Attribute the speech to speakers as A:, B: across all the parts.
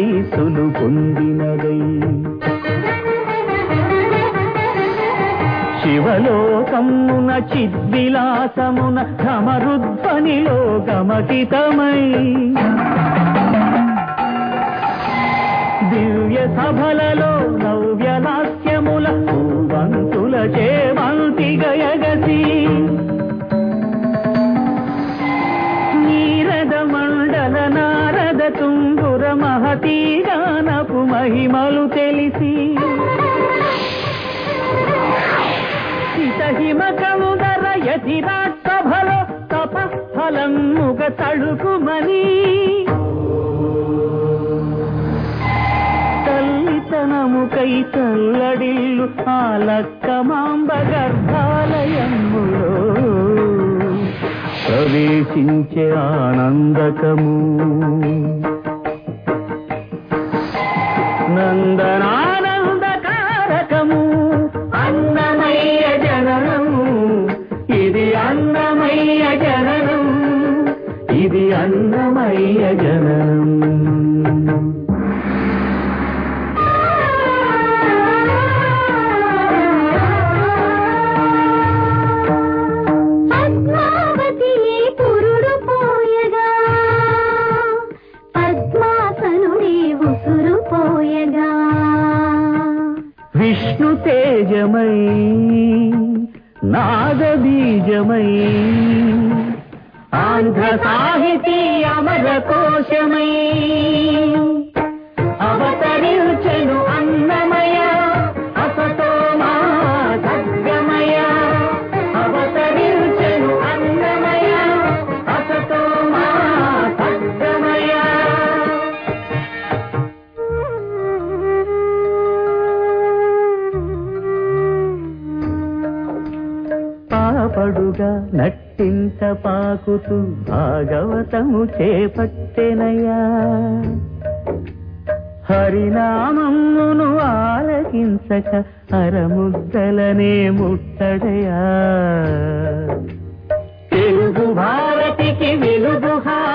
A: ఆశీసులు పొందినదై. శివలోకమున చిద్విలాసమున సమరుద్ధనిలో గమకితమై కై తల్లడిల్లు ఆ లక్కమాంబ గర్భాలయములో ప్రవేశించే ఆనందకము. నందనానందకారకము. అన్నమయ్య జననము ఇది అన్నమయ్య జననం. ఇది అన్నమయ్య జననం. बीजमय नाद बीजमयी आंध्र साहिती अमर कोशमयी। నవ్వుగా నట్టింత పాకుతూ భాగవతము చేపట్టెనయ్యా. హరినామమును ఆలకించక అరముద్దలనే ముట్టడయా. తెలుగు భారతికి వెలుగుహా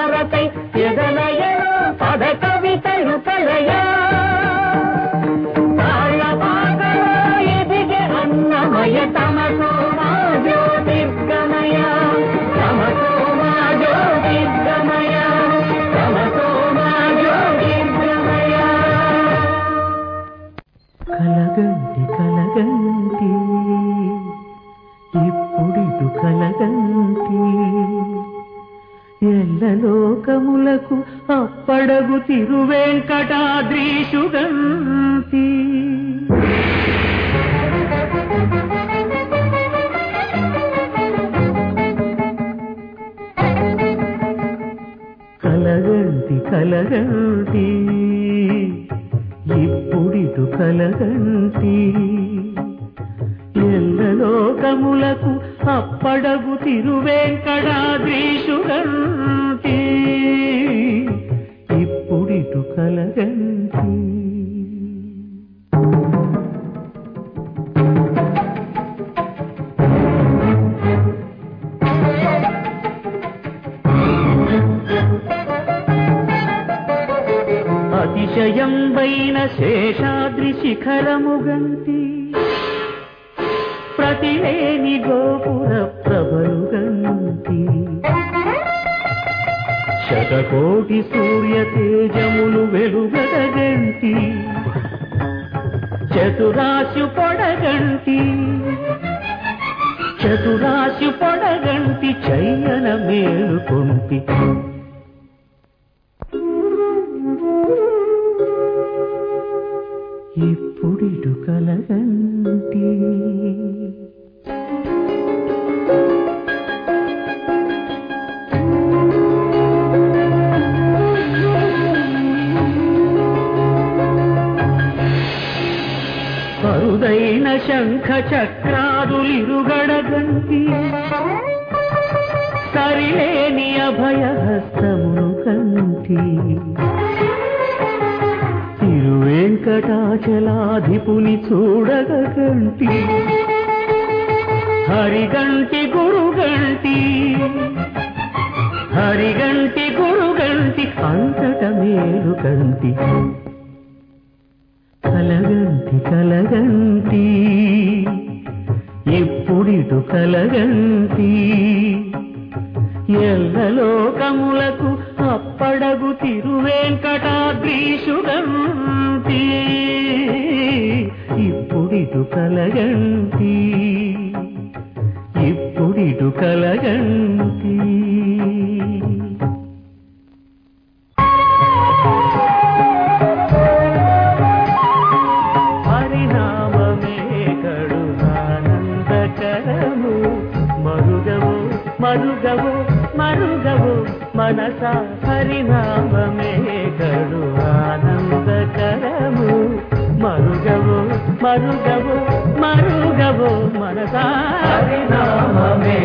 A: అడగు తిరువేంకటాద్రీషుగం. చతురాశి పొడగంటి చయ్యన మేలు కొంపి. ఇప్పుడు కలగంటి. అరుదైన శంఖ చక్ర కంటి తిరువెంకటాచలాధిపుని చూడగంటి హరిగంటి గురుగంటి హరిగంటి గురుగంటి అంతట మేలు కంటి. కలగంటి కలగంటి ఎప్పుడిటు కలగంటి మరుగవు మరుగవు మనస హరినామమే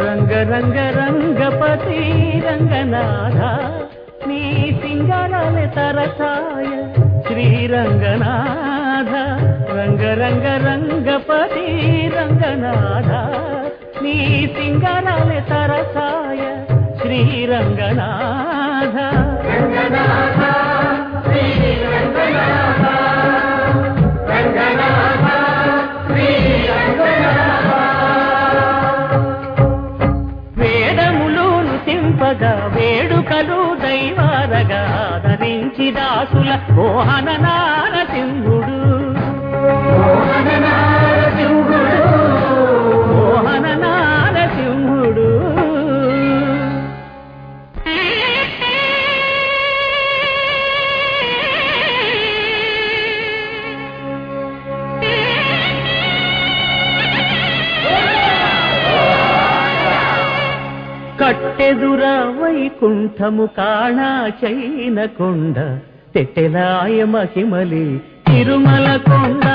A: రంగ రంగ రంగపతి రంగనాథ నీ సింగరాల తరసాయ శ్రీరంగనాథ. రంగ రంగ రంగపతి రంగనాథ నీ సింగరాల తరసాయ శ్రీరంగనాథ. వేదములోను సింపగా వేడుకలు దైవారగా ధరించి దాసుల మోహన వైకుంఠము కాణా చైన కొండ తెట్టెలాయ మహిమలి తిరుమల కొండ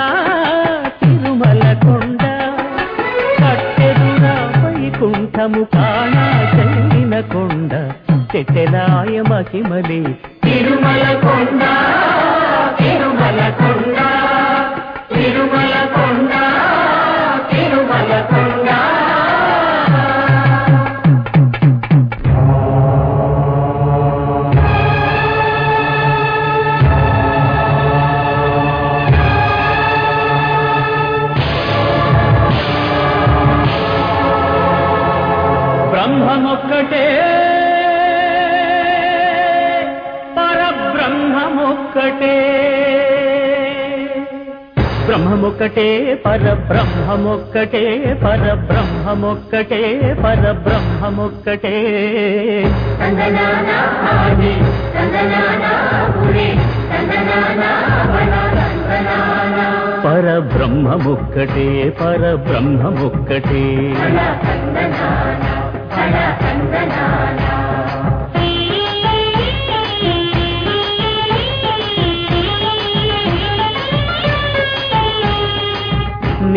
A: తిరుమల కొండ. కట్టెదుర వైకుంఠము కాణా చైన కొండ తెట్టెలాయ మహిమలి తిరుమల కొండ తిరుమల కొండ తిరుమల కొండ తిరుమల బ్రహ్మమొక్కటే పరబ్రహ్మమొక్కటే పరబ్రహ్మమొక్కటే పరబ్రహ్మమొక్కటే. పరబ్రహ్మమొక్కటే పరబ్రహ్మమొక్కటే.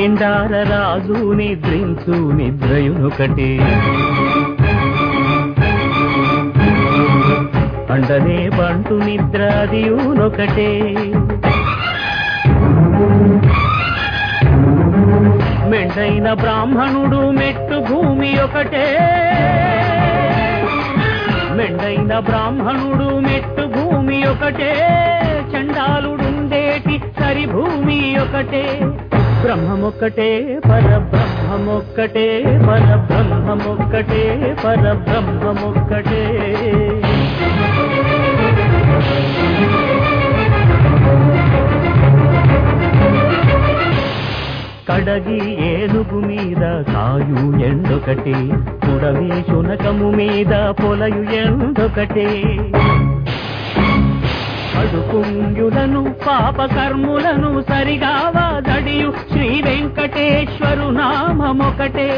A: నిండార రాజు నిద్రించు నిద్రయునొకటే అండనే బంటు నిద్రాదియునొకటే మెండైన బ్రాహ్మణుడు మెట్టు భూమి ఒకటే. మెండైన బ్రాహ్మణుడు మెట్టు భూమి ఒకటే. చండాలుడుండేటి సరి భూమి ఒకటే. బ్రహ్మమొక్కటే పరబ్రహ్మమొక్కటే పరబ్రహ్మమొక్కటే పరబ్రహ్మమొక్కటే. కడగి ఏనుగు మీద కాయు ఎండొకటే కుడవి శునకము మీద పొలయు ఎండొకటే. పడుకుంగులను పాప కర్ములను సరిగావా జడియు శ్రీ వెంకటేశ్వరు నామొకటే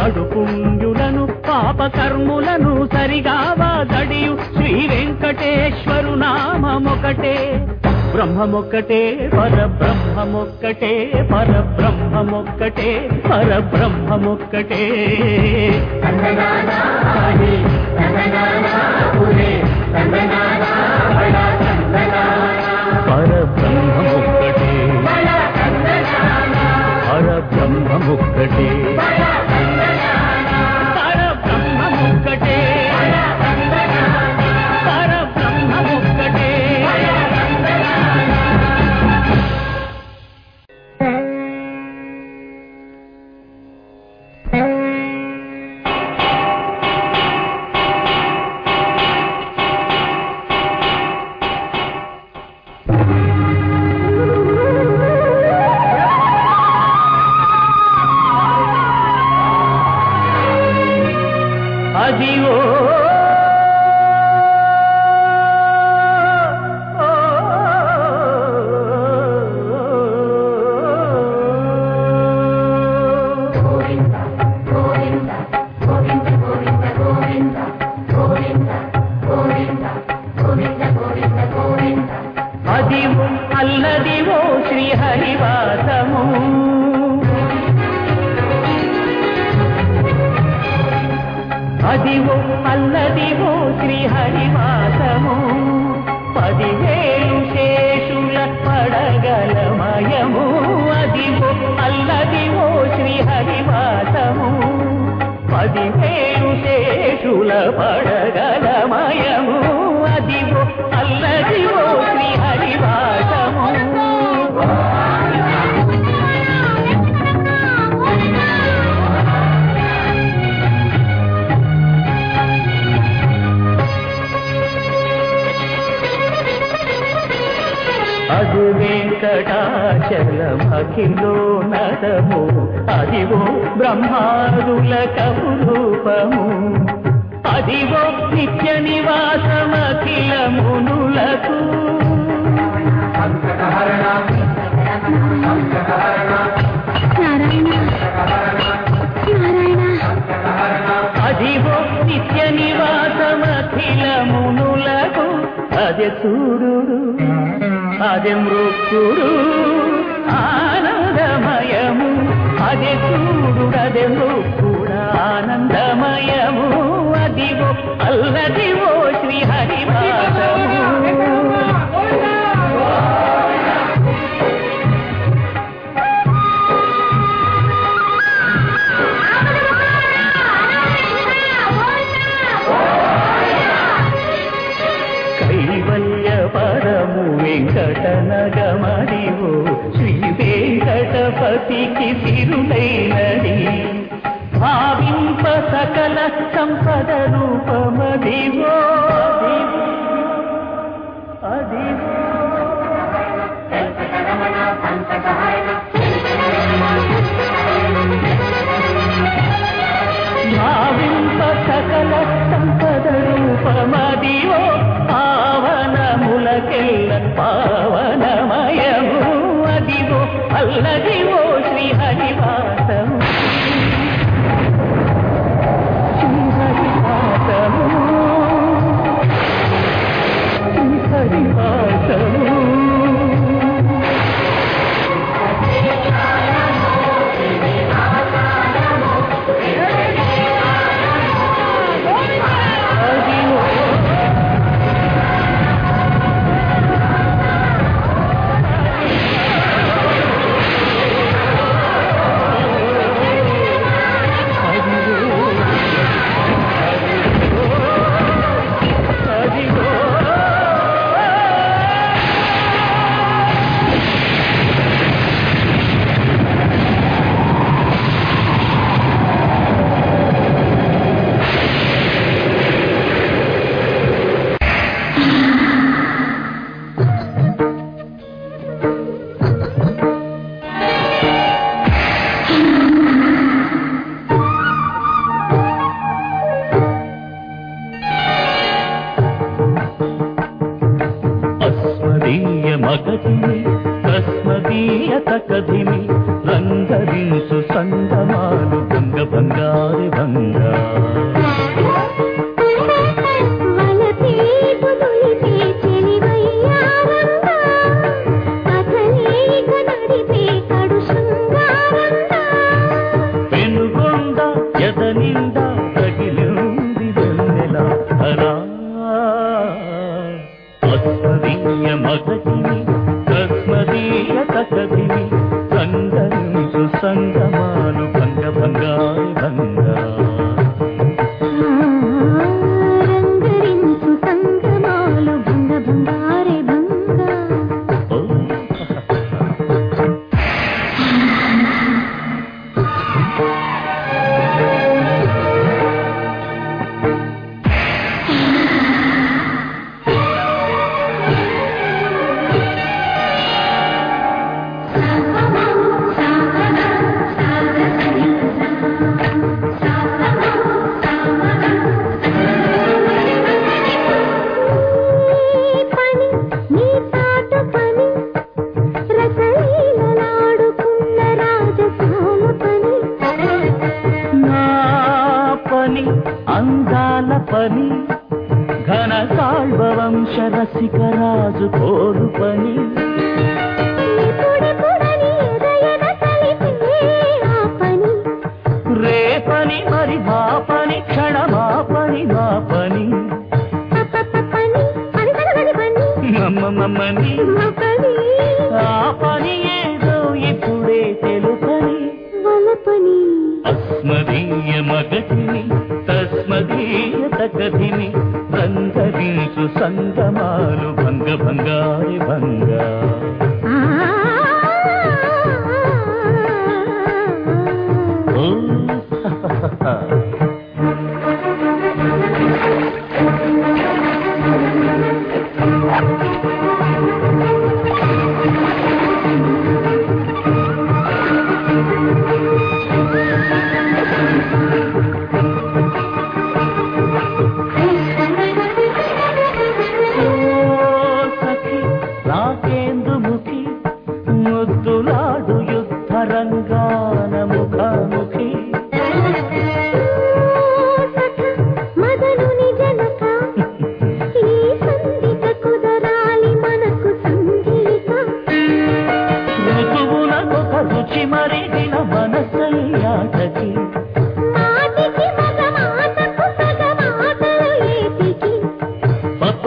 A: కడుపుంగులను పాప కర్ములను సరిగావా జడియు శ్రీ వెంకటేశ్వరు నామొకటే బ్రహ్మొక్కటే పర బ్రహ్మొక్కటే పర బ్రహ్మొక్కటే పర బ్రహ్మొక్కటే తందనానా పురే తందనానా
B: liberty. పని ఘన కాల్వ వంశ రసిక రాజు కోరు పని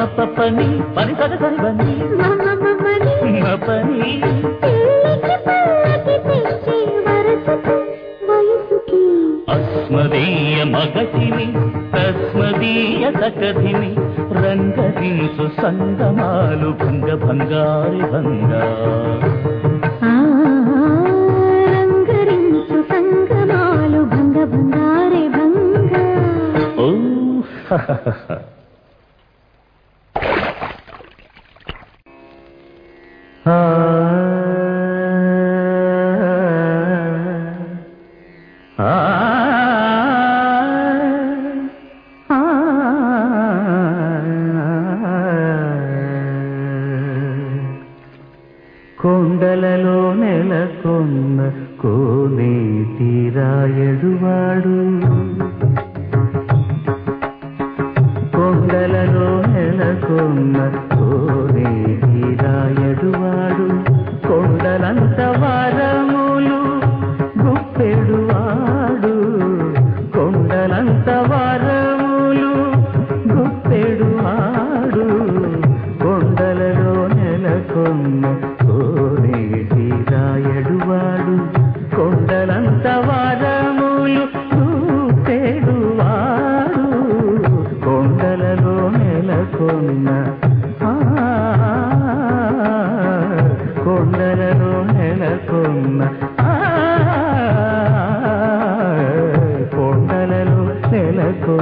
A: పని
B: పని సరి సరి పని
A: పని.
B: అస్మదీయ మగతిని తస్మదీయ సకధిని రంగదింసు సంగమాలు భంగ భంగారి భంగ.
A: రంగరించు సంగమాలు భంగ భంగారి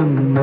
A: വന്ന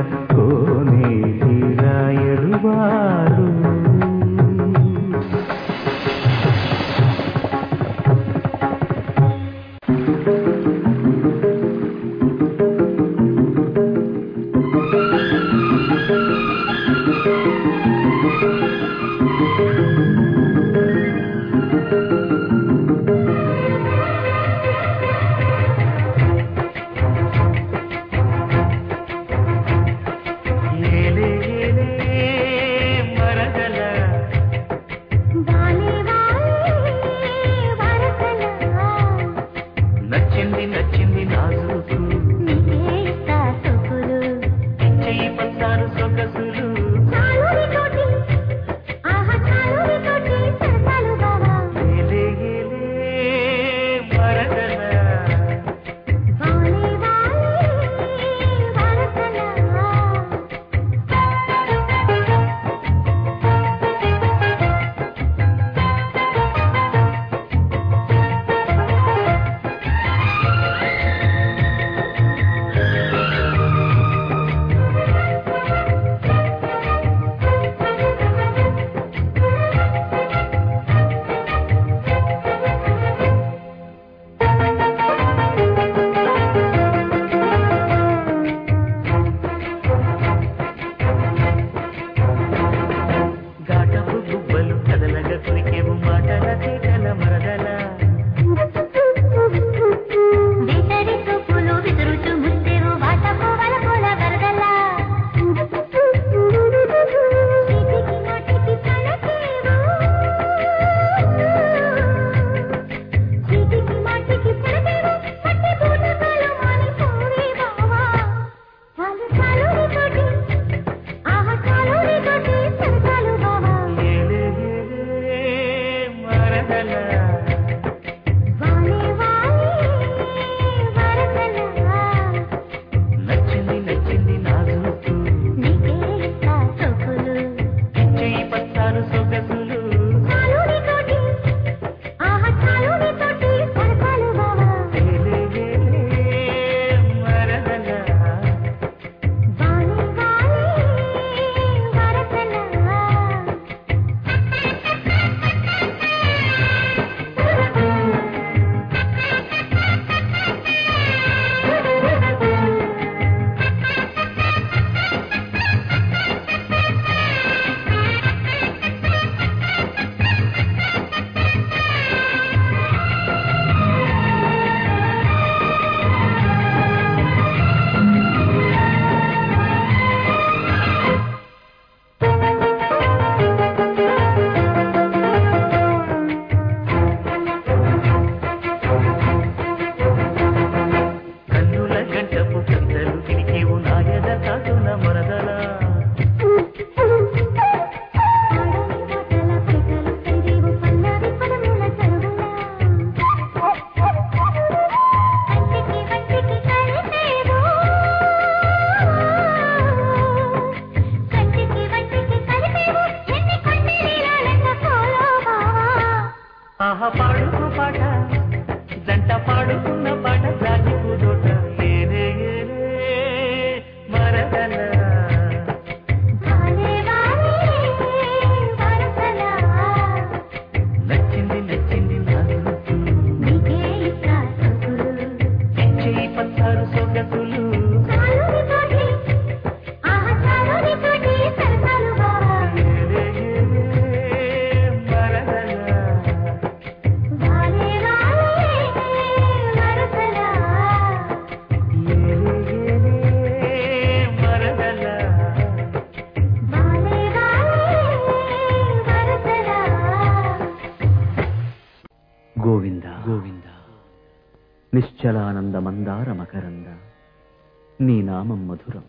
A: నామం మధురం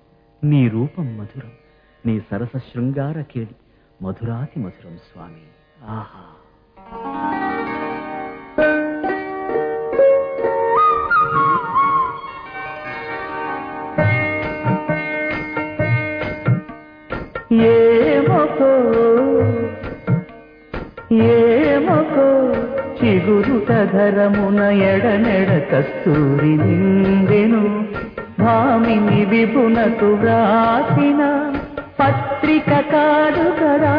A: నీ రూపం మధురం నీ సరస శృంగార కేడి మధురాతి మధురం స్వామి. ఆహా. చిగురు తగరమున ఎడనెడ కస్తూరి నిందెను భామిని విపునకు వ్రాసిన పత్రిక కాదు కదా.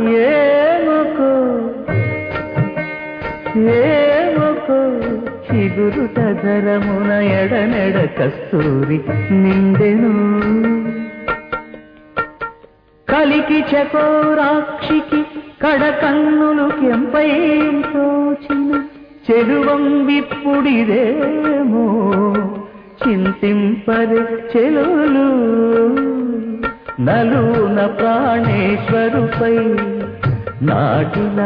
A: ఏముకు? ఏముకు? చిగురు తదరమున ఎడనెడ కస్తూరి నిందెను. కలికి చకోరాక్షికి కడకన్నులు కెంపై తోచిన చెడువం విప్పుడిదేమో చింతింపరి చెలులు. నలున ప్రాణేశ్వరుపై నాటిన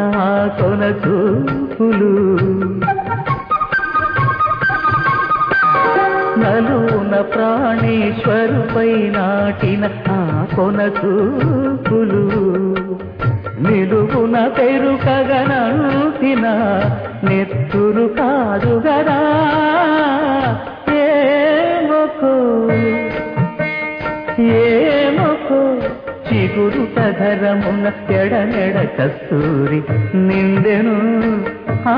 A: కొన చూపులు నలున ప్రాణేశ్వరుపై నాటిన ఆ కొన చూపులు నిలుగున పెరుకగనూసిన నెత్తురు కాదుగరా మొక్కు ఏ మొక్కు చిగురు పధరమున ఎడనెడ కస్తూరి నిందెను. ఆ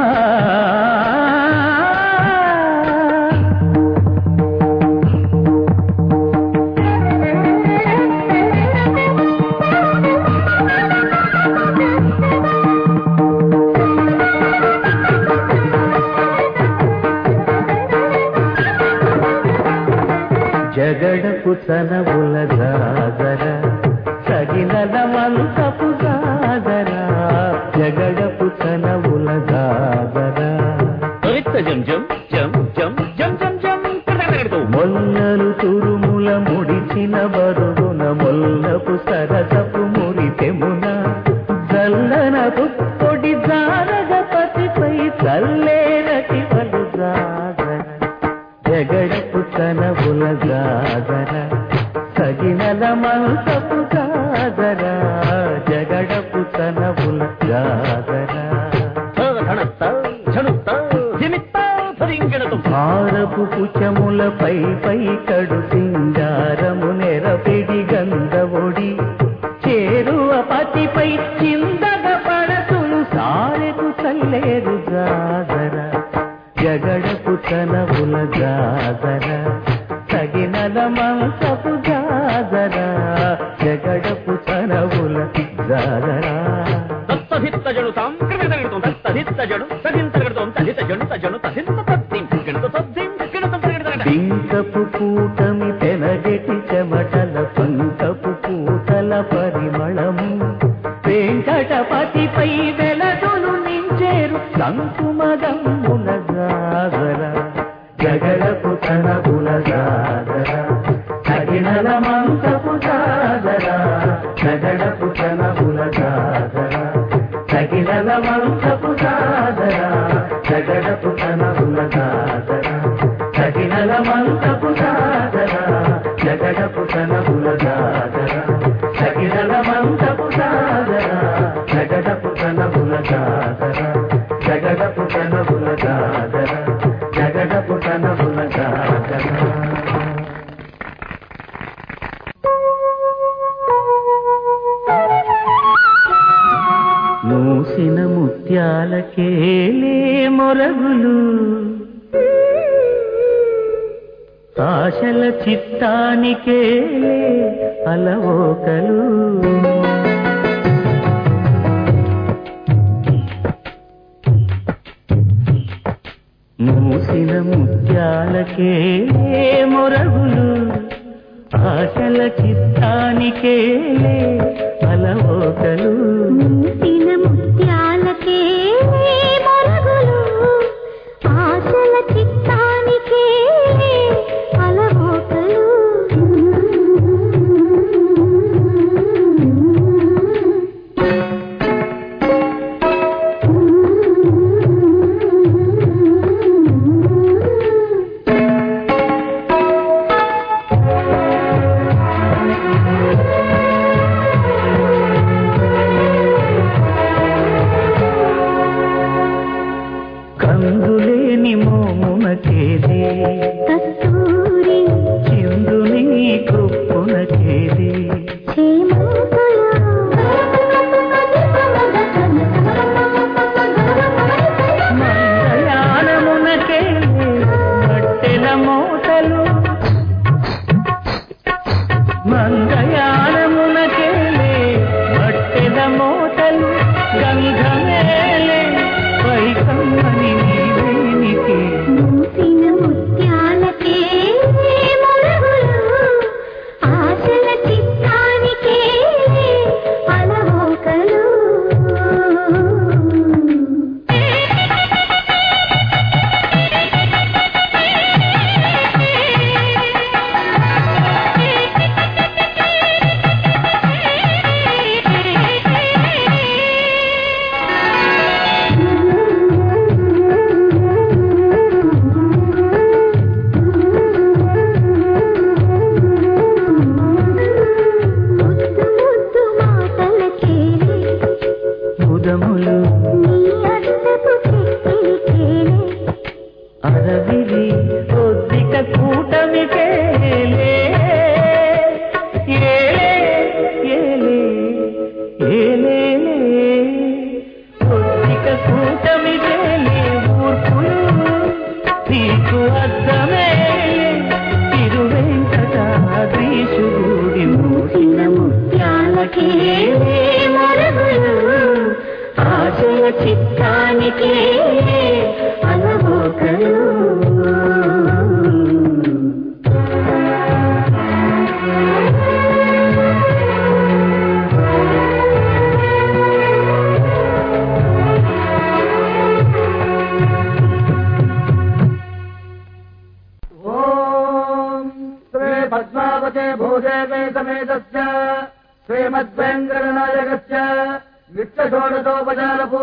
A: ಸನವ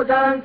A: down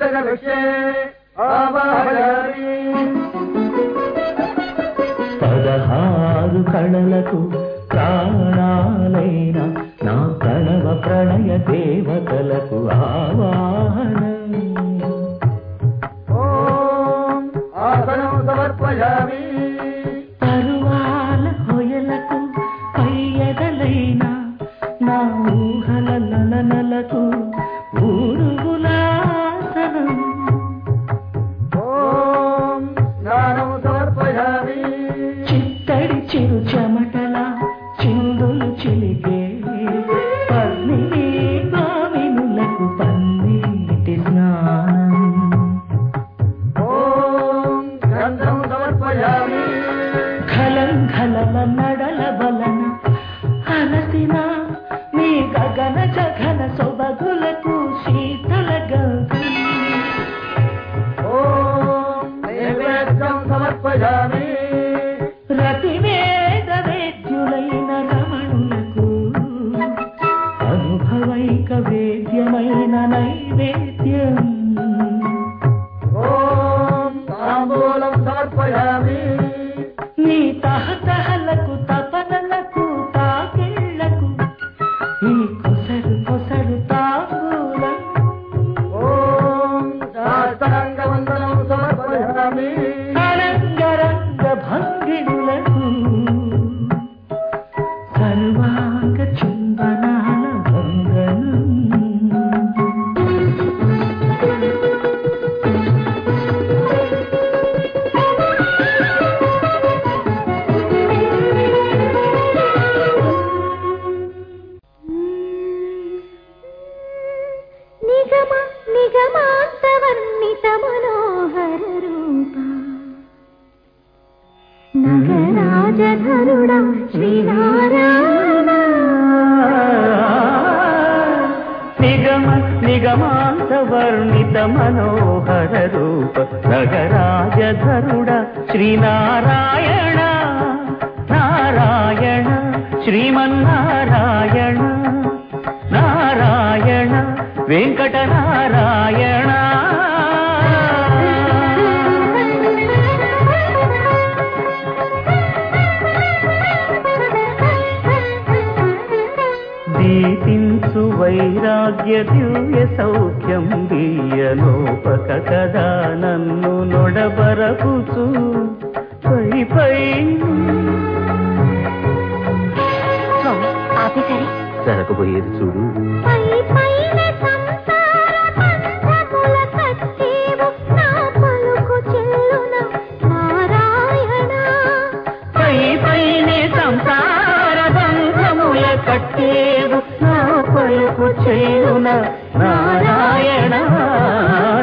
A: చేయున నారాయణ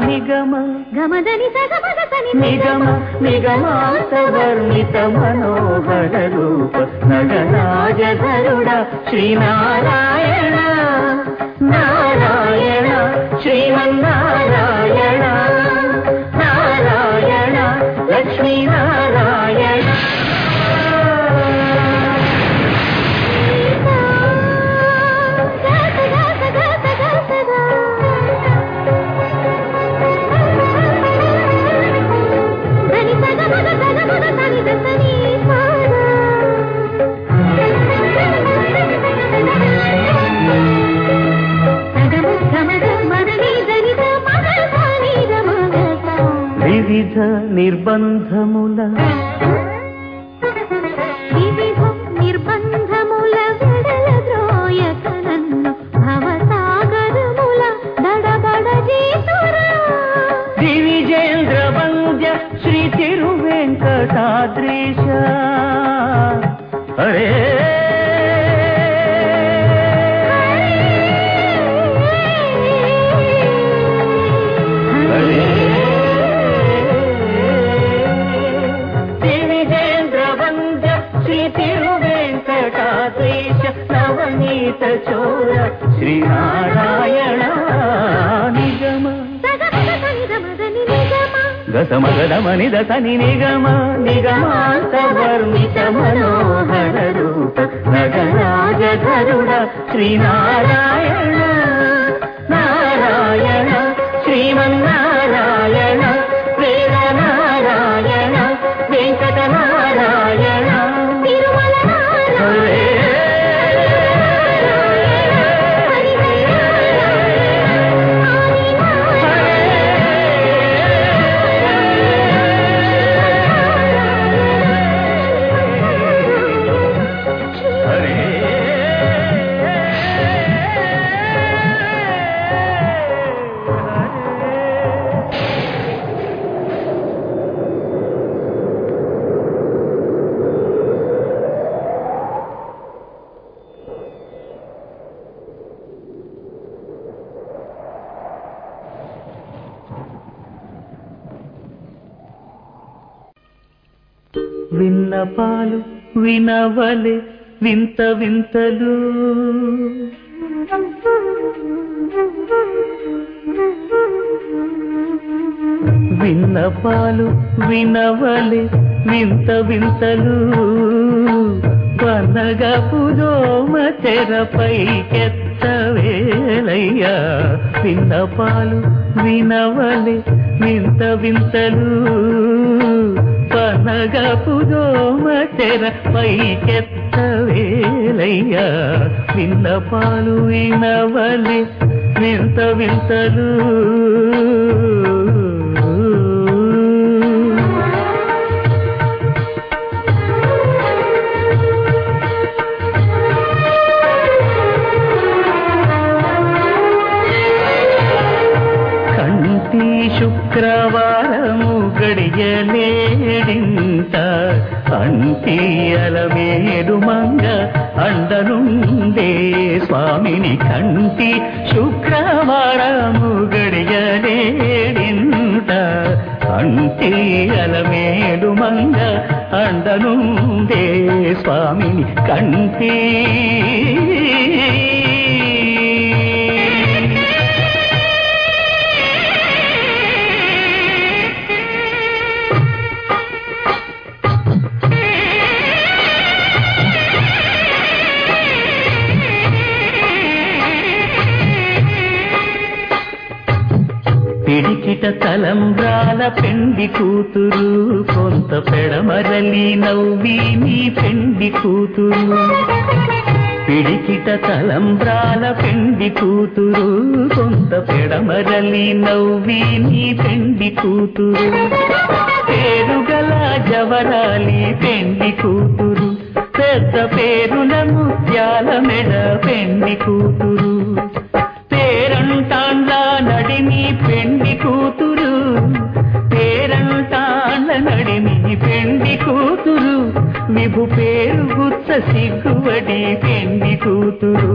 A: నిగమ.
B: గమదని సగమగతని
A: నిగమ నిగమాంత వర్ణిత మనోహర రూప. నగరాజధరుడ శ్రీనారాయణ. నారాయణ శ్రీమన్నారాయణ. వివిధ నిర్బంధముల
B: వివిధం నిర్బంధముల వెడల ద్రోయక నన్ను భవసాగరముల దడబడ జీసురా
A: దివిజేంద్ర వంద్య శ్రీ తిరువెంకటాద్రీశ. దశ దసని నిగమ నిగమాంత వర్ణిత మనోహర రూప నగరాజధరుడ శ్రీనారాయణ నారాయణ శ్రీమన్నారాయణ విన్నపాలు వినవలే వింత వింతలు. విన్నపాలు వినవలే వింత వింతలు. వనగపు దోమ తెరపైకెత్తవేలయ్యా విన్నపాలు వినవలే వింత వింతలు. పనగపు దోమ తెరపైకెత్తవేలయ్యా విన్నపాలు వినవలే వింత వింతలు. శుక్రవారము గడియలేడింత అంటియలమేడు మంగ అండనుండే స్వామిని కంటి శుక్రవారము గడియలేడింత అంటియలమేడు మంగ అండనుండే స్వామిని కంటి. తలంబ్రాల పెండి కూతురు కొంత పెడమరలి నవ్వి నీ పెండి కూతురు. పిడికిట తలంబ్రాల పెండి కూతురు కొంత పెడమరలి నవ్వి నీ పెండి కూతురు. పేరుగల జవరాలి పెండి కూతురు పెద్ద పేరుల ముత్యాల మెడ పెండి కూతురు. మెగు పేరు గుత్త సిగ్గువడి పెండి కూతురు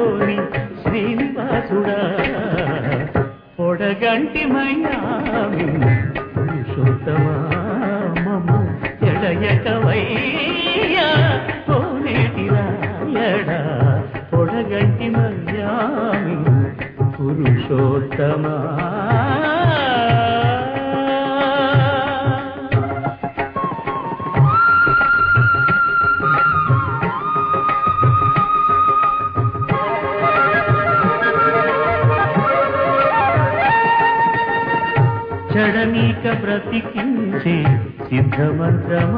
A: శ్రీనివాసుని శ్రీనివాసుడా. పొడగంటి మయ్యా மகமக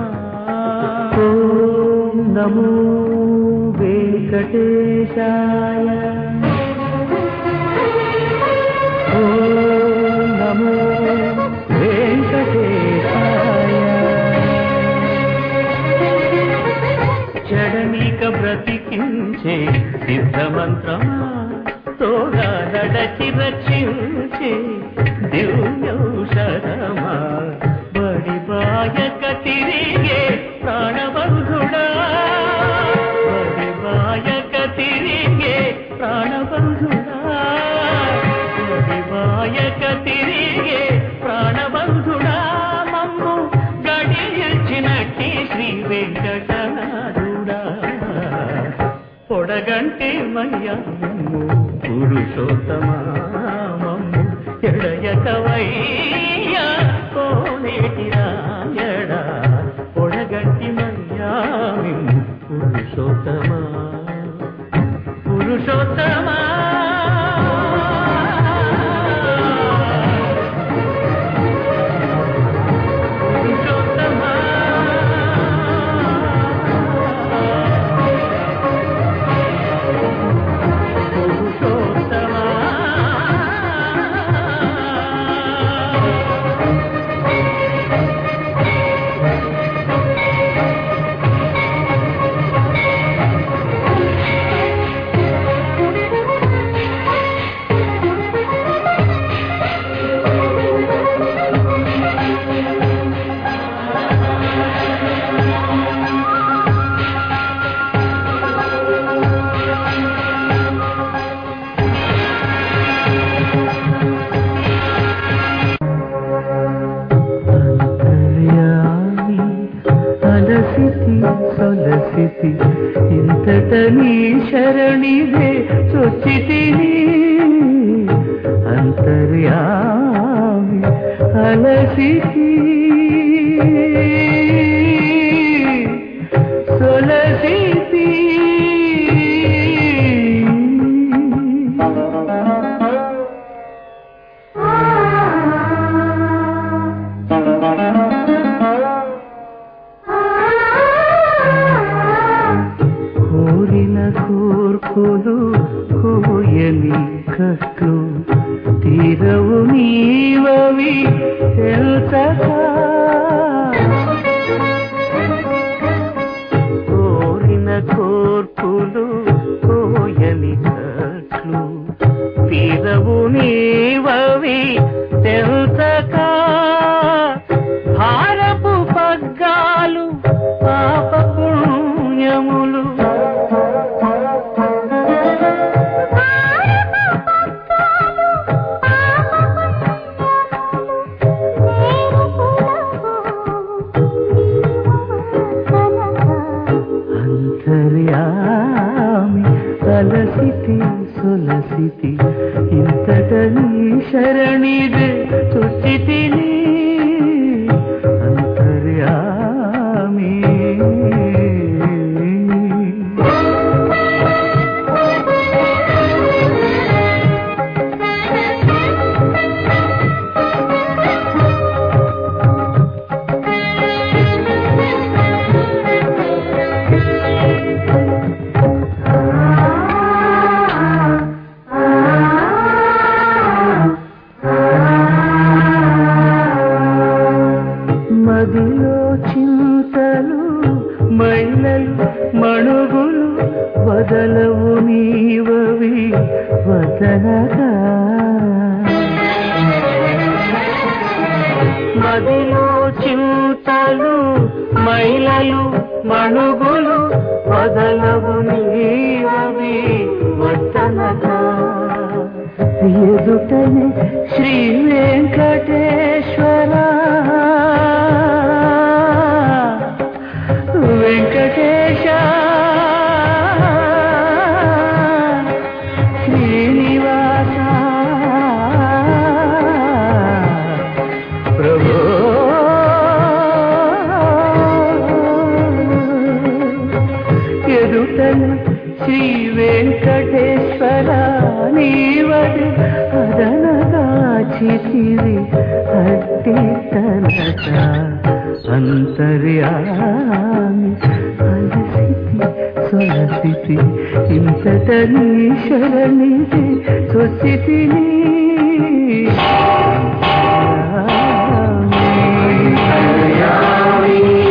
A: ಕೃ ತೀರವು ನೀವವಿ ಎಲ್ತ మణుగులు వదలవు నీవవి వద్దనగా ఎదుటనే శ్రీ వెంకటే అంతర్యామి అలసితి సొలసితి ఇంతటని శరణితి స్వసితిని అంతర్యామి.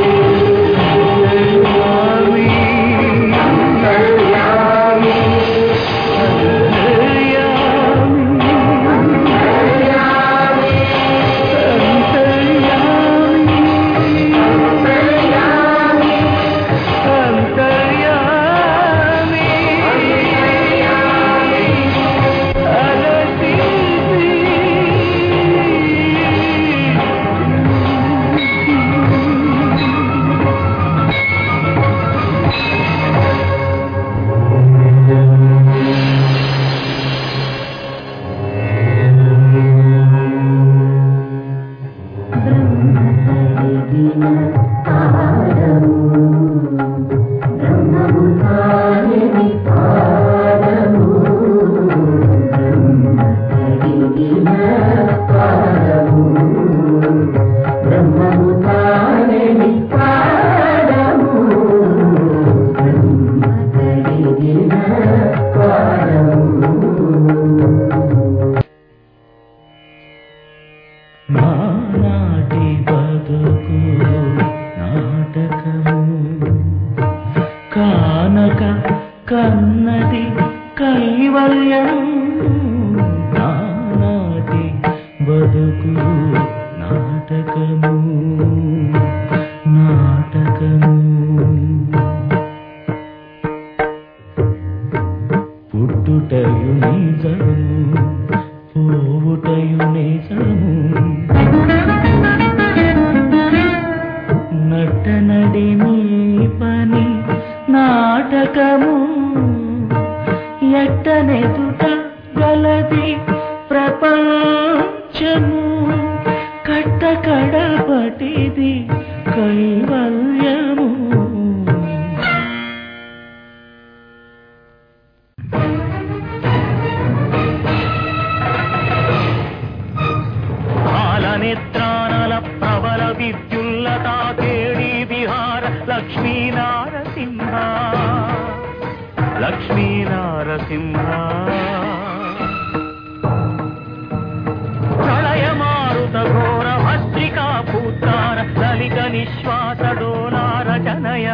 A: నారసింహ ఘోర భస్త్రికా పూత్తార లలిత నిశ్వాస డోలార జనయ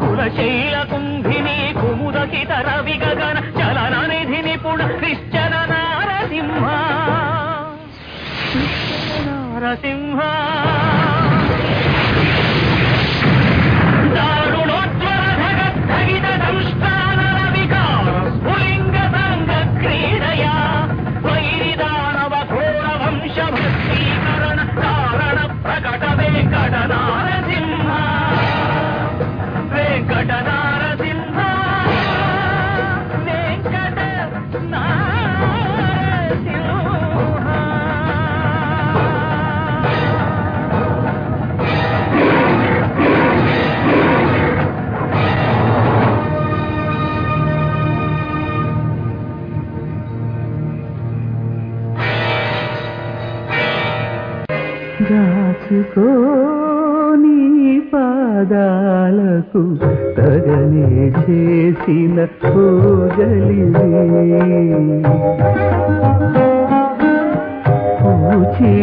A: కులశైల కుంభిని కుముదకిత రవి గగన చలన నిధి నిపుణ నిశ్చల నారసింహ. పాదాలకు తగనే చేసిన పూజలి పూచి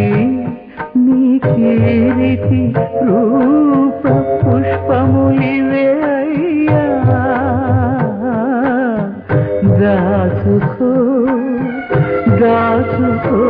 A: నీ కీరితి రూప పుష్పములివే అయ్యా. దాచుకో దాచుకో.